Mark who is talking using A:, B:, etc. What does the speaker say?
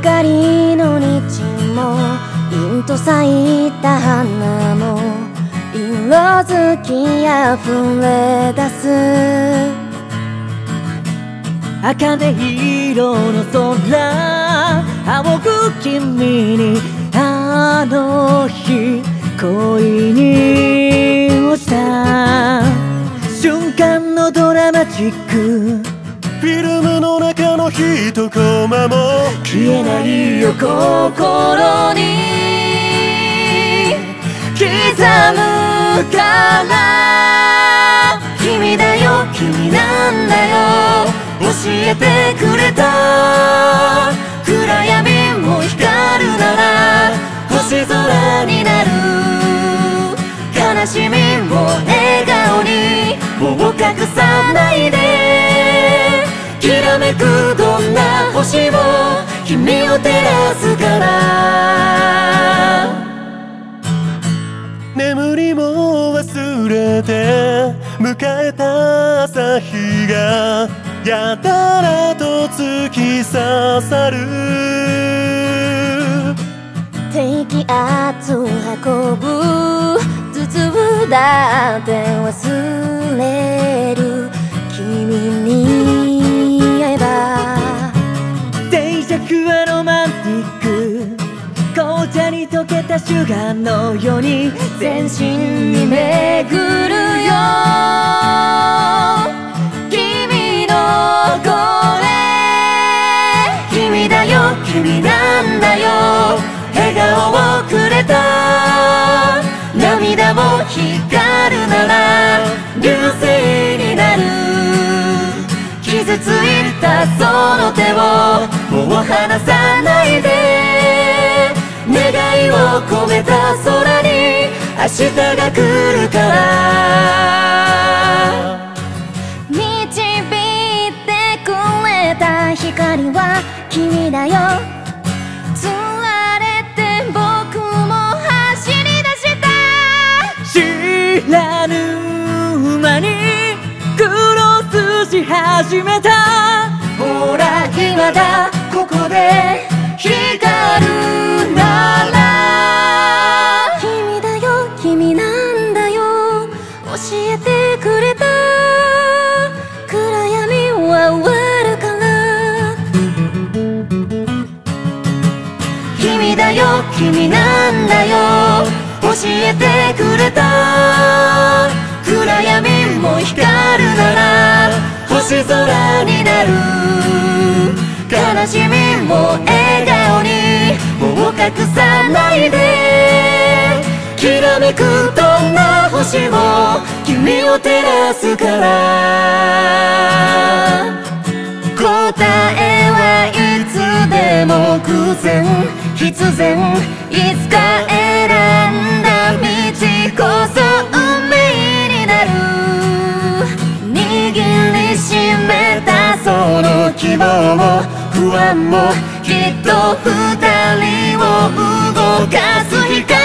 A: かりの日も凛と咲いた花も色づきあふれ出す。
B: 茜色の空仰ぐ君にあの日恋に落ちた。瞬間のドラマチック
C: フィルムの中の一コマも
B: 消えないよ心に。刻むから。
A: 君だよ君なんだよ。教えてくれた。暗いな星も君を照らすから。
C: 眠りも忘れて迎えた朝日がやたらと突き刺さる。
A: 低気圧運ぶ頭痛だって忘れる
B: シュガーのように
A: 全身に巡るよ。君の声。君だよ君なんだよ。笑顔をくれた。涙も光るなら流星になる。傷ついたその手をもう離さないで。を込めた空に明日が来るから。導いてくれた光は君だよ。つられて僕も走り出した。
B: 知らぬ間にクロスし始めた。
A: ほら今だ。ここでくれた。暗闇は終わるから君だよ君なんだよ。教えてくれた。暗闇も光るなら星空になる。悲しみも笑顔にもう隠さないで。きらめくどんな星も君を照らすから。答えはいつでも偶然必然いつか選んだ道こそ運命になる握りしめたその希望も不安もきっと二人を動かす光